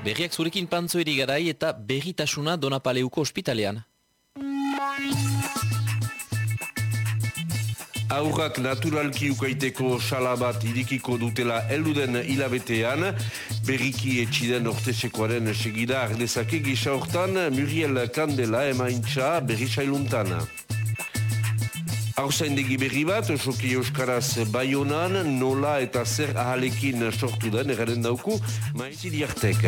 Berriak zurekin pantzoeri garai eta berritasuna Donapaleuko ospitalean. Aurrak naturalki ukaiteko sala bat irikiko dutela elduden hilabetean, berriki etxiden ortesekoaren segida ardezake gisa hortan Muriel Kandela emaintza berri sailuntan. Hauzaindegi berri bat, osoki euskaraz baionan, nola eta zer ahalekin sortu den, eraren dauku, maizi diartek.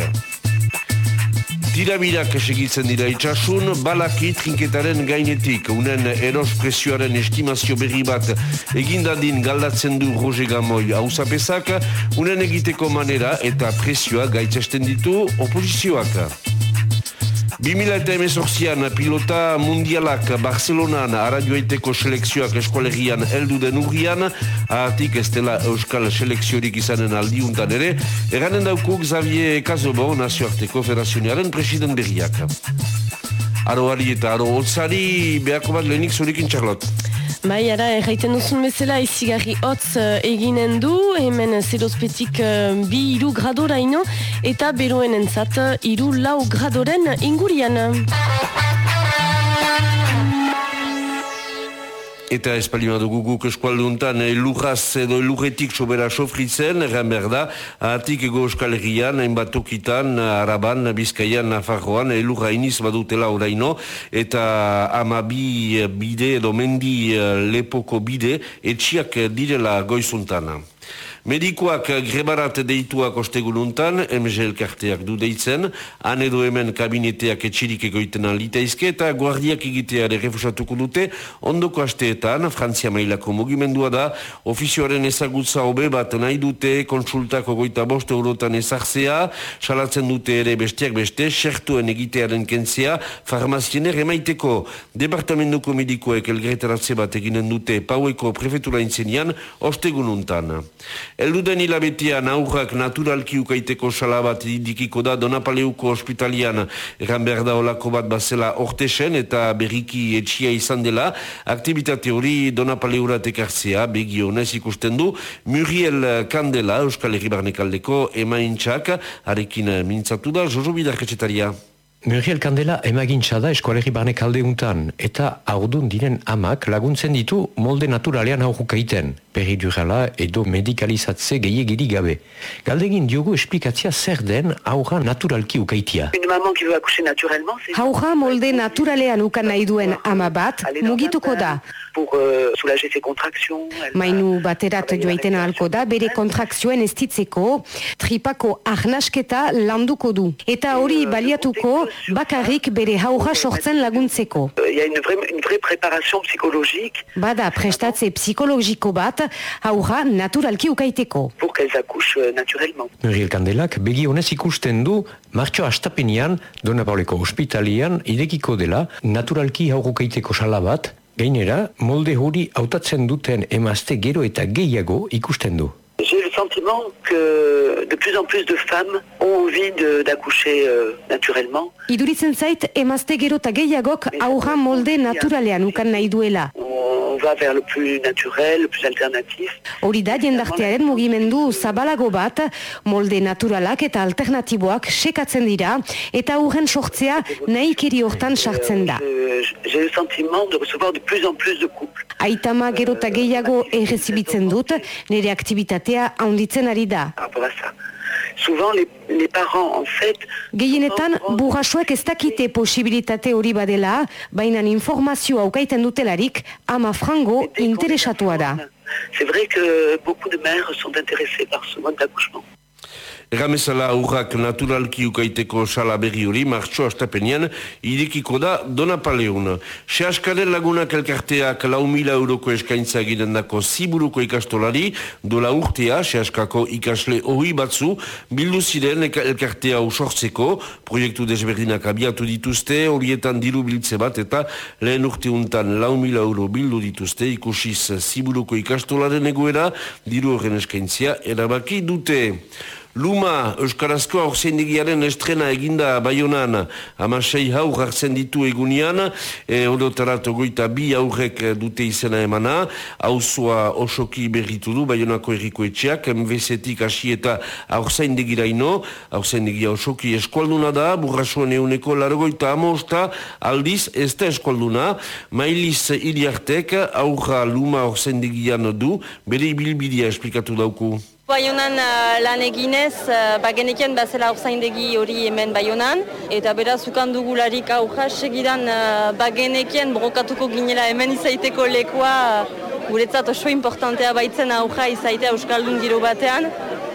Tirabirak segitzen dira itxasun, balaki trinketaren gainetik, unen eros presioaren estimazio berri bat egindadin galdatzen du Roger Gamoi hausapesak, unen egiteko manera eta presioa gaitzesten ditu oposizioak. 2018an pilota mundialak Barcelonan aradioaiteko selekzioak eskualegian heldu den urrian, ahatik ez dela euskal selekziorik izanen aldiuntan ere, eranen daukuk Xavier Cazobo nazioarteko federazioaren presiden berriak. Aroari eta aro hotzari, behako bat lehenik zurikin txarlot. Bai, ara, erraiten duzun bezala izigarri hotz uh, eginen du, hemen zerozpetik uh, bi iru gradora ino, eta beroen entzat iru lau gradoren ingurian. Eta espalima dugu guk eskualduntan lurraz edo lurretik sobera sofritzen, erran behar da, ahatik ego euskal herrian, hainbat tokitan, araban, bizkaian, nafarroan, lurra iniz badutela oraino, eta amabi bide edo mendi lepoko bide, etxiak direla goizuntana. Medikoak grebarat deituak ostegununtan, MG elkarteak du deitzen, han edo hemen kabineteak etxirik egoiten alitaizke eta guardiak egiteare refusatuko dute, ondoko asteetan, Frantzia mailako mugimendua da, ofizioaren ezagutza hobe bat nahi dute, konsultako goita bost eurotan ezartzea, salatzen dute ere bestiak beste, sertuen egitearen kentzea, farmazien ere maiteko, departamentuko medikoek elgretaratze bat eginen dute, paueko prefetura intzenian, ostegununtan. Elduden hilabetean aurrak naturalki ukaiteko salabat dikiko da Donapaleuko ospitalian. Eran behar da olako bat bazela ortesen eta berriki etxia izan dela. Aktivitate hori Donapaleura tekartzea begionez ikusten du. Muriel Kandela Euskal Herri Barnekaldeko emaintxak arekin mintzatu da Jojo Bidarketxetaria. Muriel Kandela emagintza da eskualerri barnek aldeuntan eta aurdun diren amak laguntzen ditu molde naturalean aurrukaiten, peridurala edo medikalizatze gehiagiri gabe. Galdegin diogu esplikatzia zer den aurra naturalki ukaitia. Aurra molde naturalean ukan nahi duen ama bat mugituko da. pour euh, soulager ses contractions. Mainu baterat joaiten ahalko da, bere kontrakzioen estitzeko, tripako arnasketa landuko du. Eta hori baliatuko, bakarrik bere haurra sortzen laguntzeko. Il y a une vraie, une vraie préparation psychologique. Bada prestatze psikologiko bat, haurra naturalki ukaiteko. Euh. Muriel Kandelak begi honez ikusten du martxo astapenean Donapauleko ospitalian idekiko dela naturalki aurrukaiteko sala bat, gainera molde hori hautatzen duten emazte gero eta gehiago ikusten du. J'ai le sentiment que de plus en plus de femmes ont envie d'accoucher euh, naturellement. Iduritzen zait, emazte gero eta gehiagok aurra molde naturalean ukan nahi duela. On va vers le plus naturel, le plus alternatif. Hori da jendartearen mugimendu zabalago bat, molde naturalak eta alternatiboak sekatzen dira, eta aurren sortzea nahikeri hortan sartzen da. Euh, J'ai le sentiment de recevoir de plus en plus de couples. Aitama gero eta gehiago errezibitzen dut, nire aktivitatea handitzen ari da. ça. Souvent, les, les parents, en fait... Gehienetan, burrasuek ez dakite posibilitate hori badela, baina informazioa aukaiten dutelarik, ama frango interesatua da. C'est vrai que beaucoup de mères sont intéressées par ce mode d'accouchement. Erramezala aurrak naturalki ukaiteko sala berri hori, martxo astapenean, irekiko da Donapaleun. Sehaskaren lagunak elkarteak lau mila euroko eskaintza egiten dako ziburuko ikastolari, dola urtea, sehaskako ikasle hori batzu, bildu ziren elkartea usortzeko, proiektu desberdinak abiatu dituzte, horietan diru biltze bat, eta lehen urteuntan lau mila euro bildu dituzte, ikusiz ziburuko ikastolaren egoera, diru horren eskaintzia, erabaki dute. Luma, Euskarazko aurzendigiaren estrena eginda baionan, amasei haur hartzen ditu egunian, e, odotarat ogoita bi aurrek dute izena emana, hauzua osoki berritu du baionako erriko etxeak, MVZ-tik hasi eta aurzaindegiraino, aurzaindegia osoki eskualduna da, burrasuan euneko largoita amosta, aldiz ez da eskualduna, mailiz iliartek aurra Luma aurzaindegian du, bere ibilbidea esplikatu dauku. Baionan uh, lan eginez, uh, bagenekien bazela orzaindegi hori hemen baionan, eta beraz ukan dugularik aurra segidan uh, bagenekien brokatuko ginela hemen izaiteko lekoa, guretzat oso importantea baitzen aurra izaitea Euskaldun giro batean,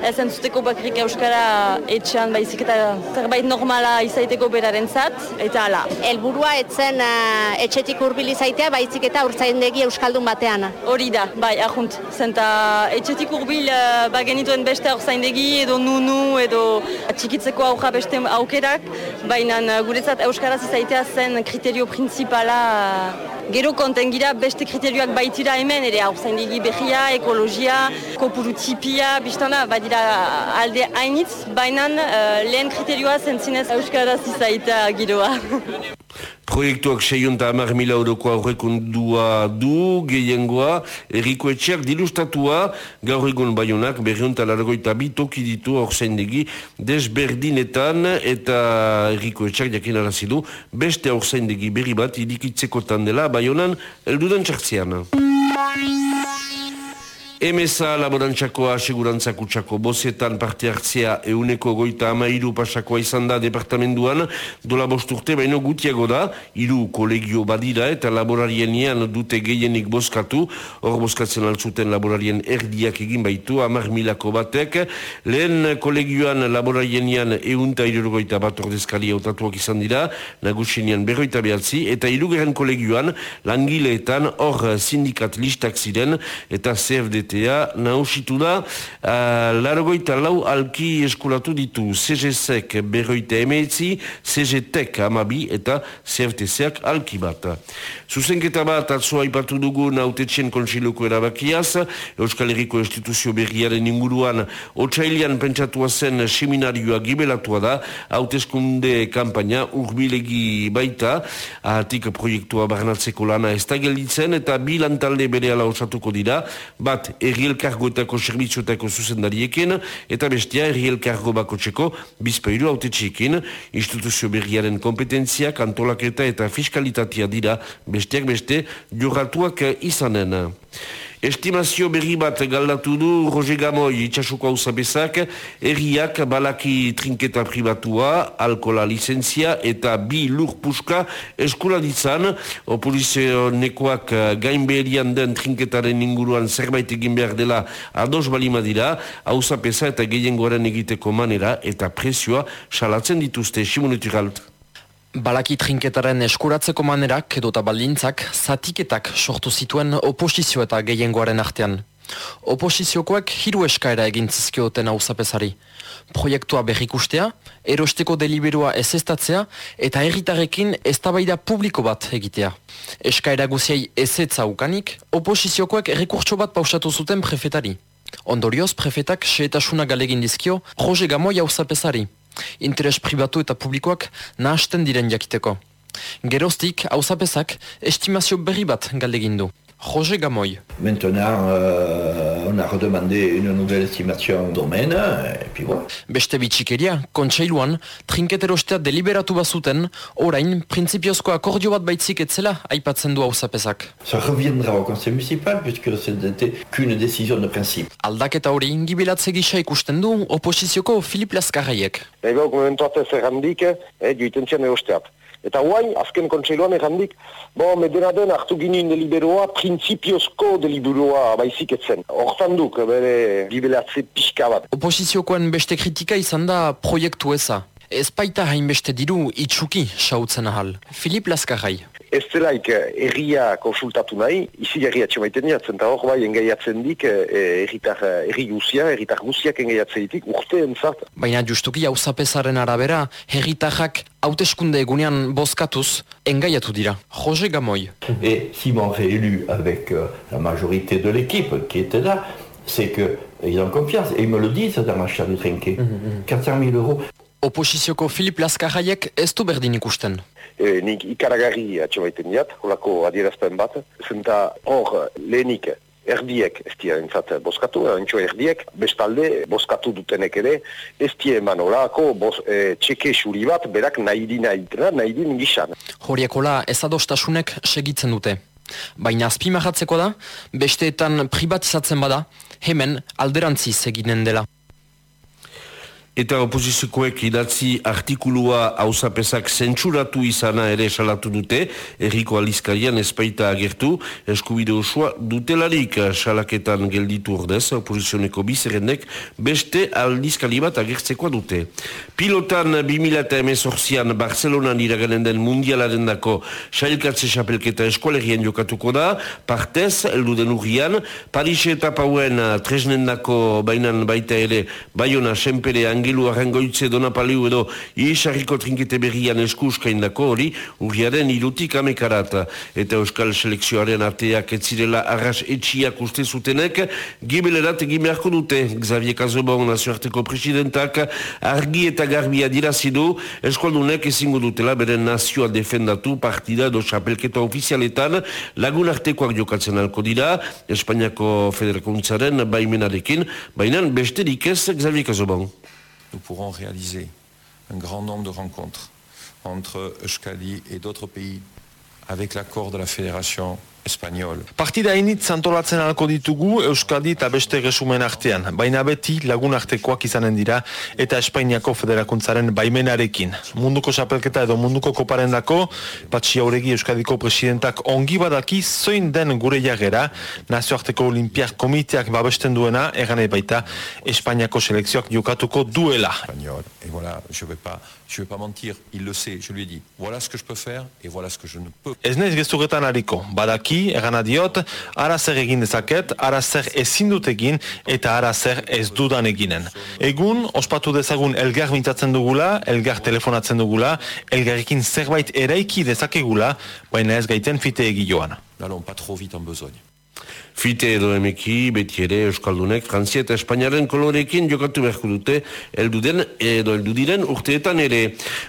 ez entzuteko bakrik Euskara etxean baizik eta zerbait normala izaiteko beraren zat, eta ala. Elburua etzen uh, etxetik urbil izaitea baizik eta urtzaindegi Euskaldun batean. Hori da, bai, ahunt. Zenta etxetik urbil uh, bagenituen beste urtzaindegi edo nunu edo txikitzeko aurra beste aukerak, baina uh, guretzat Euskaraz izaitea zen kriterio principala uh, Gero konten gira beste kriterioak baitira hemen, ere haurzaindegi behia, ekologia, kopuru tipia, biztana, badira alde hainitz, baina uh, lehen kriterioa zentzinez euskaraz izaita giroa. Proiektuak seionta amar mila euroko aurrekundua du, gehiengoa, erriko etxeak dilustatua, gaur egun baionak, berriunta largoita bitoki ditu aurzaindegi desberdinetan, eta erriko etxeak jakin arazidu, beste aurzaindegi berri bat idikitzeko dela baionan, eldudan txartziana. MSA laborantzakoa asegurantza kutsako bozetan parte hartzea euneko goita ama iru pasakoa izan da departamenduan dola bosturte baino gutiago da iru kolegio badira eta laborarienean dute gehienik boskatu hor boskatzen altzuten laborarien erdiak egin baitu amar milako batek. Lehen kolegioan laborarienean eunta irurgoita bat ordezkaria otatuak izan dira nagusinean berroita behatzi eta irugeren kolegioan langileetan hor sindikat listak ziren eta CFD CGT-a nausitu da. Uh, largoita lau alki eskulatu ditu CGSek berroita emeetzi, CGTek amabi eta CFTCak alki bat. Zuzenketa bat atzoa ipatu dugu nautetxen kontsiluko erabakiaz, Euskal Herriko instituzio berriaren inguruan otxailian pentsatua zen seminarioa gibelatua da, hauteskunde kampaina urbilegi baita, ahatik proiektua barnatzeko lana ez da gelditzen eta bilantalde bere ala osatuko dira, bat errielkargoetako servizioetako zuzendariekin, eta bestia errielkargo bako txeko bizpeiru haute txekin, instituzio berriaren kompetentziak, antolaketa eta fiskalitatea dira, besteak beste, joratuak izanen. Estimazio berri bat galdatu du Roger Gamoy itxasuko hau zabezak, erriak balaki trinketa privatua, alkola licentzia eta bi lur puska eskula ditzan, opozizionekoak gainberian den trinketaren inguruan zerbait egin behar dela ados balima dira, hau zabeza eta gehiengoaren egiteko manera eta presioa salatzen dituzte, Simonetu galt. Balaki trinketaren eskuratzeko manerak edo eta baldintzak zatiketak sortu zituen oposizio eta gehiengoaren artean. Oposiziokoak hiru eskaera egin zizkioten hau zapesari. Proiektua berrikustea, erosteko deliberua ez estatzea eta erritarekin eztabaida publiko bat egitea. Eskaera guziei ezetza ukanik, oposiziokoak errekurtso bat pausatu zuten prefetari. Ondorioz, prefetak seetasuna galegin dizkio, Roge Gamoi hau zapesari interes pribatu eta publikoak nahasten diren jakiteko. Geroztik, hausapezak, estimazio berri bat galdegin du. Roger Gamoy. Maintenant, euh, on a redemandé une nouvelle estimation domaine, et puis voilà. Beste bitxikeria, kontseiluan, trinketerostea deliberatu bazuten, orain, prinsipiozko akordio bat baitzik etzela, aipatzen du hausapezak. Ça reviendra au conseil municipal, puisque c'était qu'une décision de principe. Aldaketa hori ingibilatze gisa ikusten du, oposizioko Filip Laskarraiek. Ego, momentuat ez errandik, eh, joiten zian egosteat. Eta guain, azken kontseiloan errandik, bo, medena den hartu ginen deliberoa, prinsipiozko deliberoa baizik etzen. Hortan duk, bere, gibelatze pixka bat. Oposiziokoen beste kritika izan da proiektu eza. Ez baita hainbeste diru itxuki sautzen ahal. Filip Laskarrai. Ez zelaik erria konsultatu nahi, izi erria txemaiten jatzen, eta hor bai engaiatzen dik erritar erri guzia, erritar guziak engaiatzen ditik, urte entzat. Baina justuki hau zapesaren arabera, herritarrak hauteskunde egunean bozkatuz, engaiatu dira. Jose Gamoy. Et si m'ont réélu avec euh, la majorité de l'équipe qui était là, c'est que ils ont confiance. Et ils me le disent dans l'achat du trinquet. 400 000 euros. Oposizioko Filip Laskarraiek ez du berdin ikusten. E, nik ikaragarri atxemaiten diat, holako adierazpen bat. Zenta hor lehenik erdiek ez dira entzat boskatu, entxo erdiek, bestalde boskatu dutenek ere, ez dira eman olako bos, e, txeke xuri bat, berak nahi di nahi dira, nahi di gizan. Horiekola ez adostasunek segitzen dute. Baina azpimarratzeko da, besteetan privatizatzen bada, hemen alderantziz eginen dela. Eta oposiziokoek idatzi artikulua hausapesak zentsuratu izana ere salatu dute, erriko alizkarian espaita agertu, eskubide osoa dutelarik salaketan gelditu ordez, oposizioneko bizerrenek beste aldizkali bat agertzekoa dute. Pilotan 2018an Barcelonan iraganen den mundialaren dako sailkatze xapelketa eskualerien jokatuko da, partez, elduden urrian, Paris eta Pauen tresnen dako bainan baita ere, baiona senpere angelu arrangoitze donapaliu edo iesarriko trinkete berrian eskuskain dako hori, urriaren irutik amekarat. Eta Euskal Selekzioaren arteak etzirela arras etxiak uste zutenek, gibelerat egin beharko dute, Xavier Kazobon nazioarteko presidentak, argi eta garbia dirazidu, eskoldunek ezingo dutela beren nazioa defendatu partida edo xapelketa ofizialetan lagun artekoak jokatzen alko dira, Espainiako Federakuntzaren baimenarekin, bainan besterik ez Xavier Kazobon. Nous pourrons réaliser un grand nombre de rencontres entre Euskadi et d'autres pays avec l'accord de la Fédération espagnol. Partida initz antolatzen alko ditugu Euskadi eta beste resumen artean, baina beti lagun artekoak izanen dira eta Espainiako federakuntzaren baimenarekin. Munduko xapelketa edo munduko koparen dako, Patxi Auregi Euskadiko presidentak ongi badaki zoin den gure jagera, nazioarteko olimpiak komiteak babesten duena, egan baita Espainiako selekzioak jokatuko duela. Espagnol. Et voilà, je vais pas, je vais pas mentir, il le sait, je lui ai dit, voilà ce que je peux faire et voilà ce que je ne peux. Ez naiz gezurretan hariko, badaki, egana diot, ara zer egin dezaket, ara zer ezin dut egin, eta ara zer ez dudan eginen. Egun, ospatu dezagun elgar mintatzen dugula, elgar telefonatzen dugula, elgarrekin zerbait eraiki dezakegula, baina ez gaiten fite egioan. N'allons pas trop vite en besogne. Fite edo emeki, beti ere Euskaldunek, Frantzia eta Espainiaren kolorekin jokatu beharko dute, elduden edo eldudiren urteetan ere.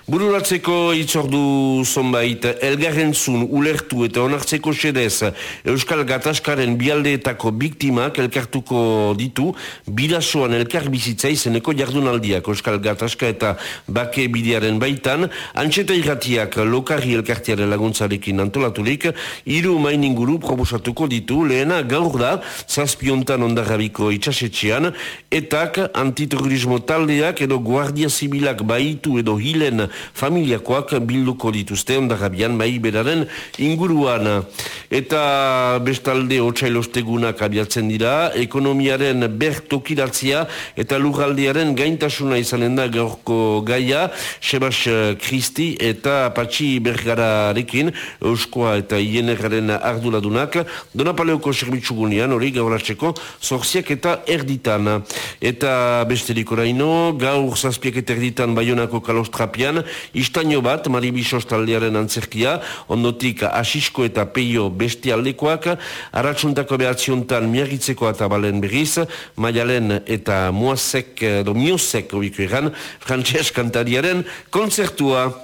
Bururatzeko itzordu zonbait, elgarren zun, ulertu eta onartzeko xedez, Euskal Gatazkaren bialdeetako biktimak elkartuko ditu, bidasoan elkar bizitza izeneko jardunaldiak. Euskal Gatazka eta bake bidearen baitan, antxeta irratiak lokarri elkartiaren laguntzarekin antolaturik, hiru maininguru proposatuko ditu, lehena gaur da, zazpiontan ondarrabiko itxasetxean, etak antiterrorismo taldeak edo guardia zibilak baitu edo hilen familiakoak bilduko dituzte ondarrabian bai beraren inguruan. Eta bestalde otsailostegunak abiatzen dira, ekonomiaren bertokiratzia eta lurraldearen gaintasuna izanen da gaurko gaia, Sebas Kristi eta Patxi Bergararekin, Euskoa eta Ieneraren arduradunak, Donapaleoko zerbitzu gunean, hori gauratzeko, zorziak eta erditan. Eta besterik oraino, gaur zazpiak eta erditan baionako kalostrapian, istaino bat, Maribisos taldearen antzerkia, ondotik asisko eta peio beste aldekoak, aratsuntako behatziontan miagitzeko eta balen berriz, maialen eta muazek, do miosek, obiko egan, frantxez kantariaren konzertua.